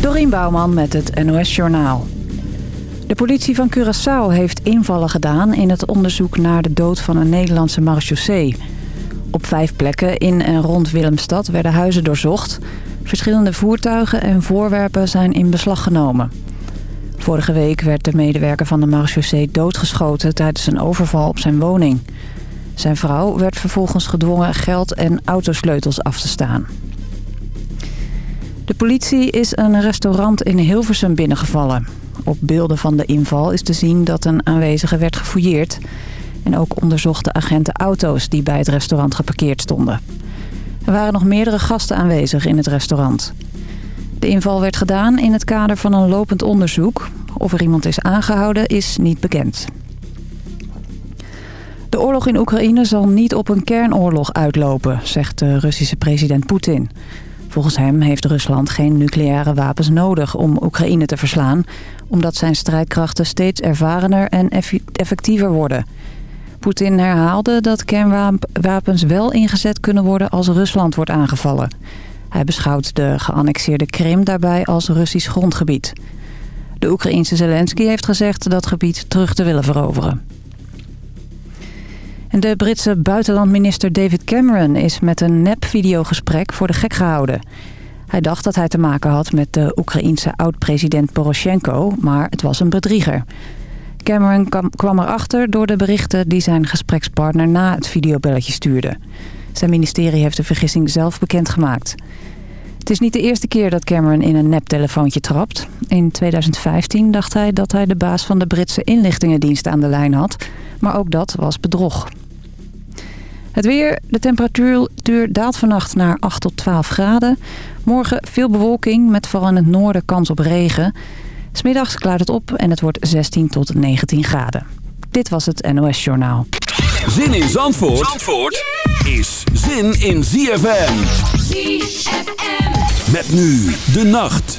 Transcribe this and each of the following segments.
Dorien Bouwman met het NOS Journaal. De politie van Curaçao heeft invallen gedaan in het onderzoek naar de dood van een Nederlandse marechaussee. Op vijf plekken in en rond Willemstad werden huizen doorzocht. Verschillende voertuigen en voorwerpen zijn in beslag genomen. Vorige week werd de medewerker van de marechaussee doodgeschoten tijdens een overval op zijn woning. Zijn vrouw werd vervolgens gedwongen geld en autosleutels af te staan. De politie is een restaurant in Hilversum binnengevallen. Op beelden van de inval is te zien dat een aanwezige werd gefouilleerd. En ook onderzochten agenten auto's die bij het restaurant geparkeerd stonden. Er waren nog meerdere gasten aanwezig in het restaurant. De inval werd gedaan in het kader van een lopend onderzoek. Of er iemand is aangehouden is niet bekend. De oorlog in Oekraïne zal niet op een kernoorlog uitlopen, zegt de Russische president Poetin. Volgens hem heeft Rusland geen nucleaire wapens nodig om Oekraïne te verslaan... omdat zijn strijdkrachten steeds ervarener en effectiever worden. Poetin herhaalde dat kernwapens wel ingezet kunnen worden als Rusland wordt aangevallen. Hij beschouwt de geannexeerde Krim daarbij als Russisch grondgebied. De Oekraïense Zelensky heeft gezegd dat gebied terug te willen veroveren. De Britse buitenlandminister David Cameron is met een nep-videogesprek voor de gek gehouden. Hij dacht dat hij te maken had met de Oekraïense oud-president Poroshenko, maar het was een bedrieger. Cameron kwam erachter door de berichten die zijn gesprekspartner na het videobelletje stuurde. Zijn ministerie heeft de vergissing zelf bekendgemaakt. Het is niet de eerste keer dat Cameron in een neptelefoontje trapt. In 2015 dacht hij dat hij de baas van de Britse inlichtingendienst aan de lijn had. Maar ook dat was bedrog. Het weer, de temperatuur daalt vannacht naar 8 tot 12 graden. Morgen veel bewolking met vooral in het noorden kans op regen. Smiddags klaart het op en het wordt 16 tot 19 graden. Dit was het NOS Journaal. Zin in Zandvoort, Zandvoort is zin in ZFM. ZFM. Met nu de nacht.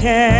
care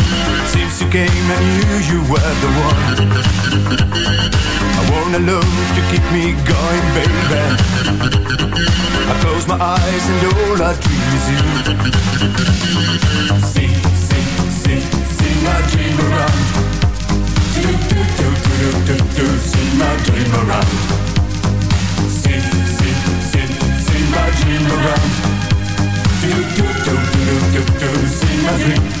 You came, I knew you were the one. I want a love to keep me going, baby. I close my eyes and all I dream is you. See, see, see, see my dream around. Do, do, do, do, do, do, see my dream around. See, see, see, see my dream around. Do, do, do, do, do, do, see my dream.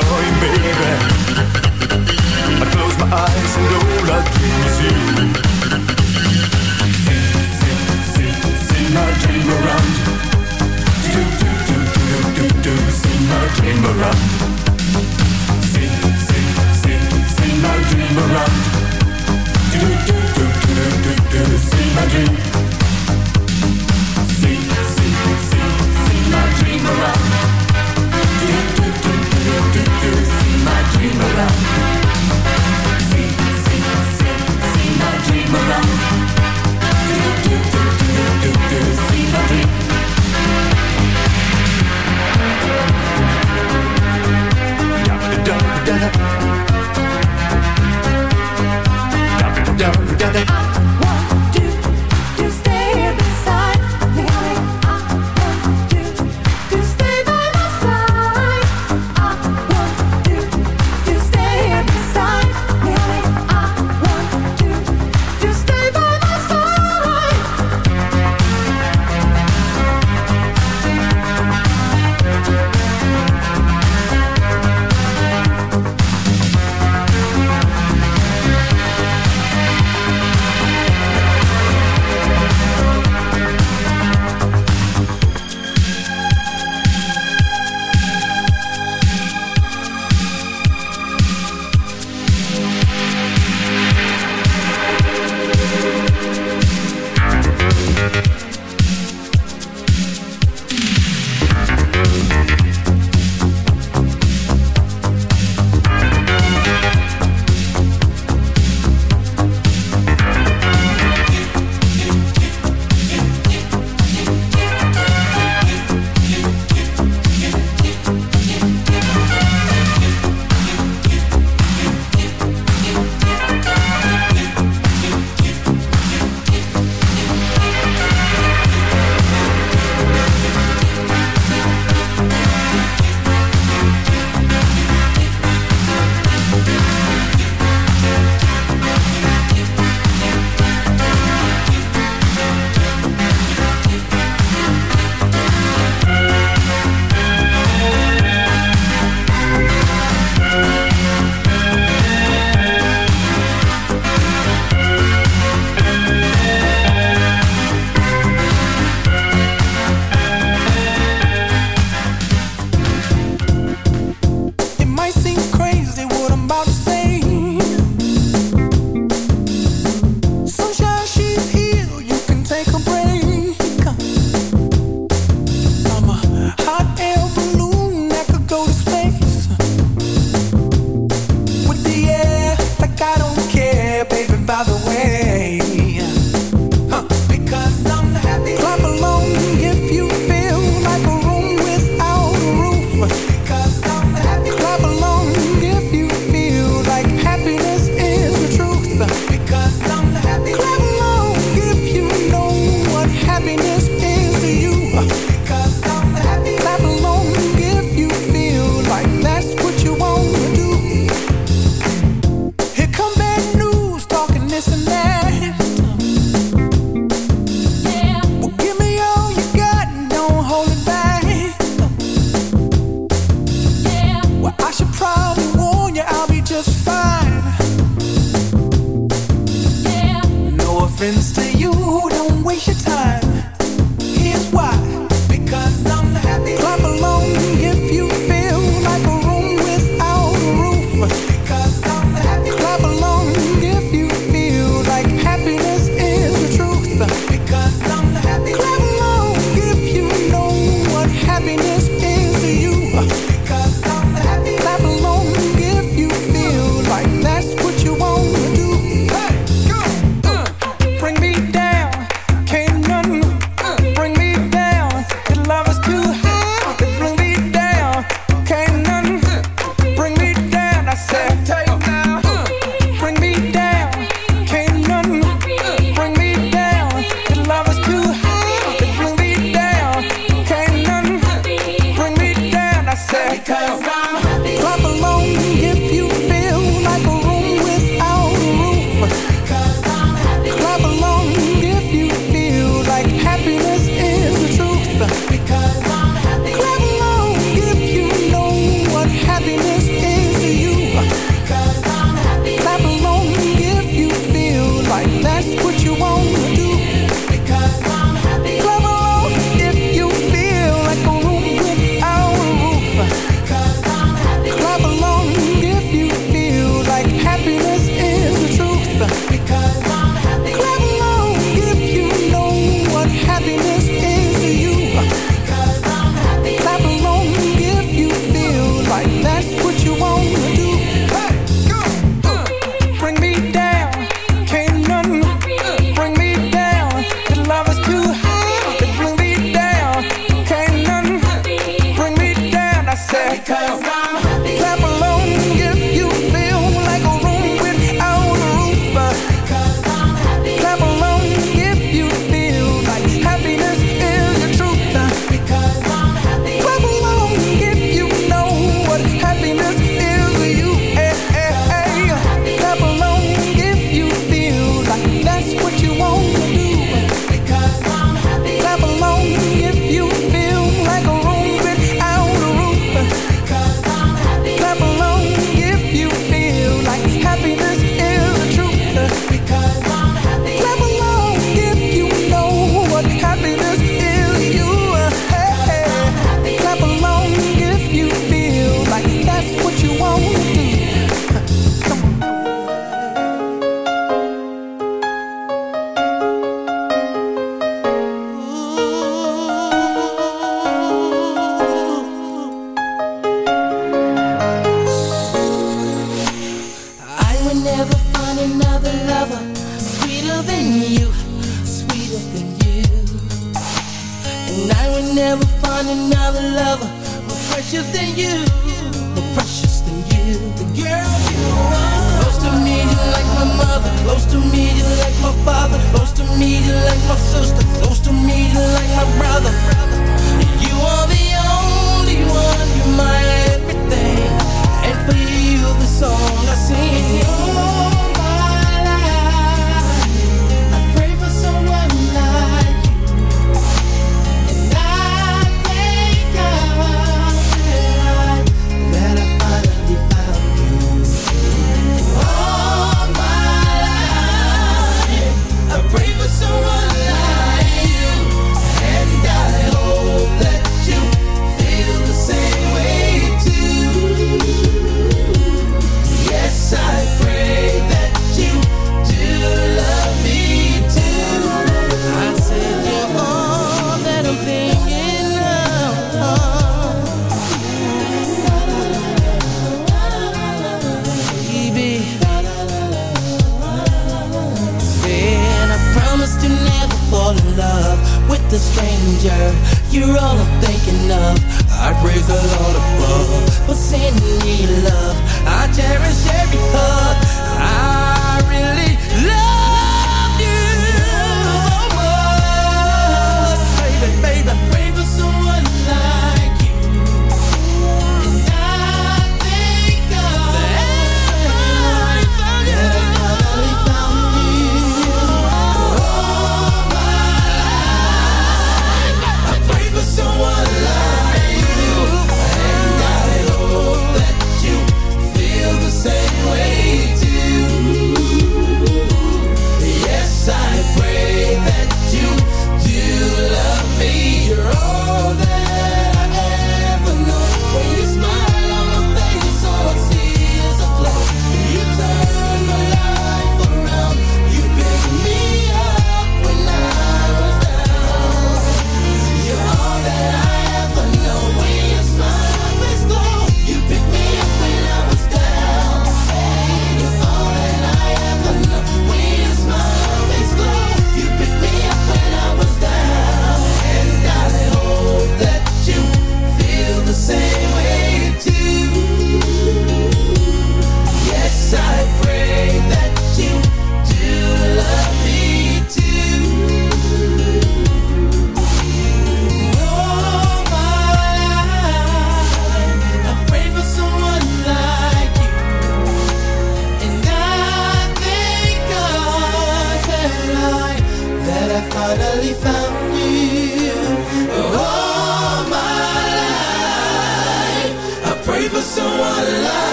eyes and all I dream is you. See, see, see, see my dream around. Do, do, do, do, do, do, see my dream around. See, see, see, see my dream around. Do, do, do, do, do, do, see my dream. See, see, see, see my dream around. Do, do, do, do, do, do, see my dream around. da da da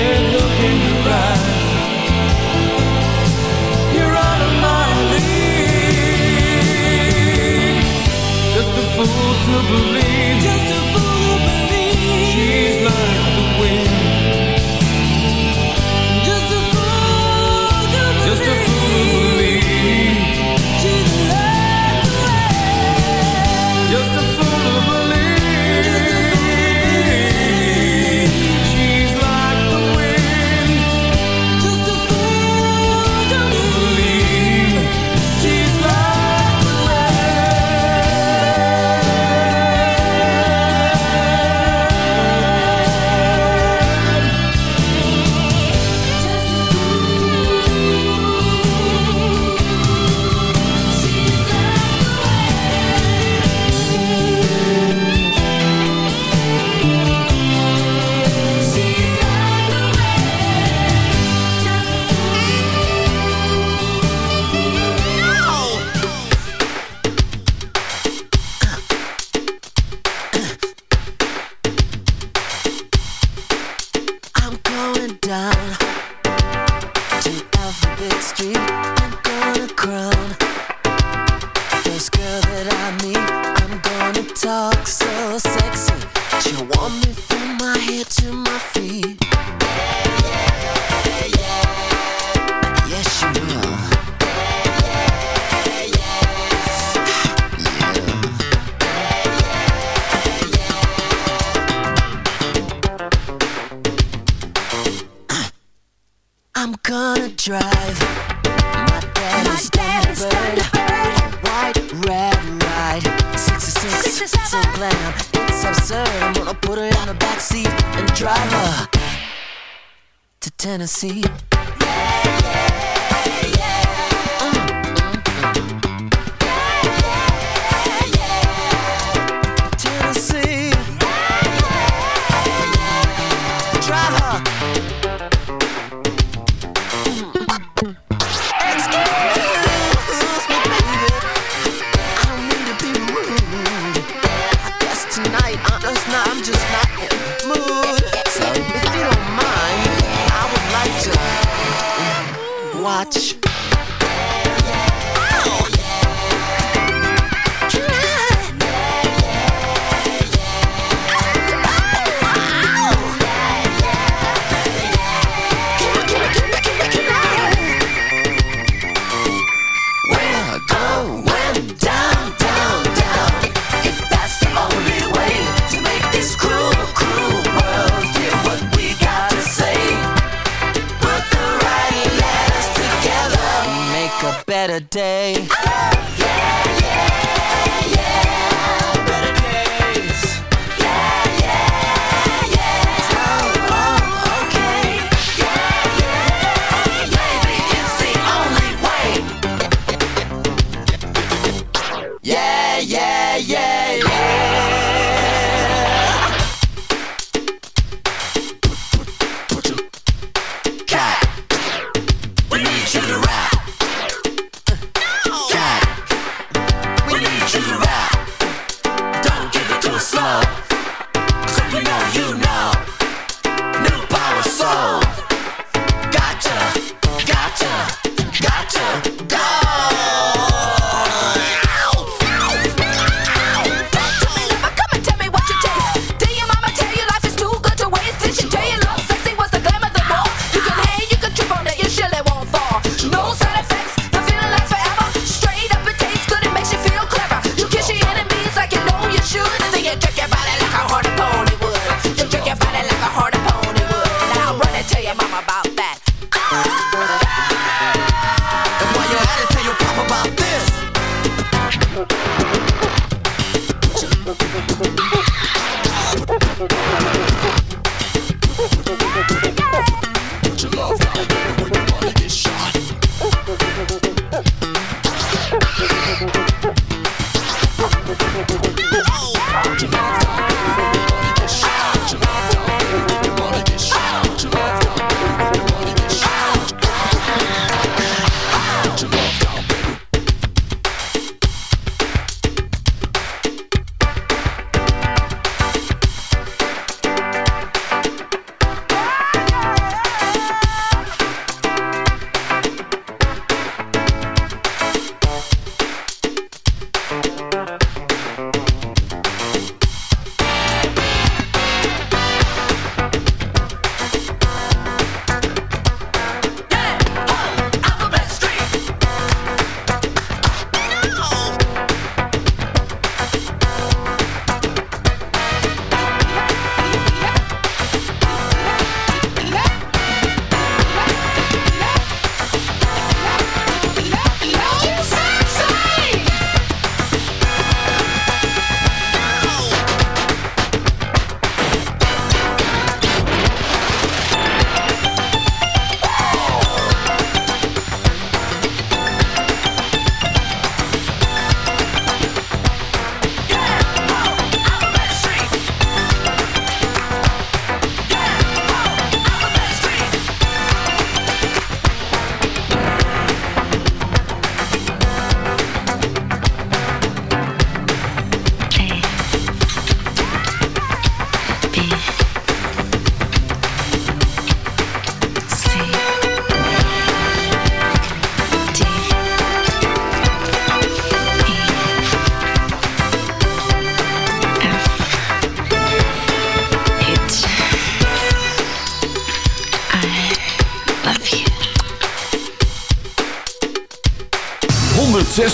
Yeah.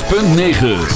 .9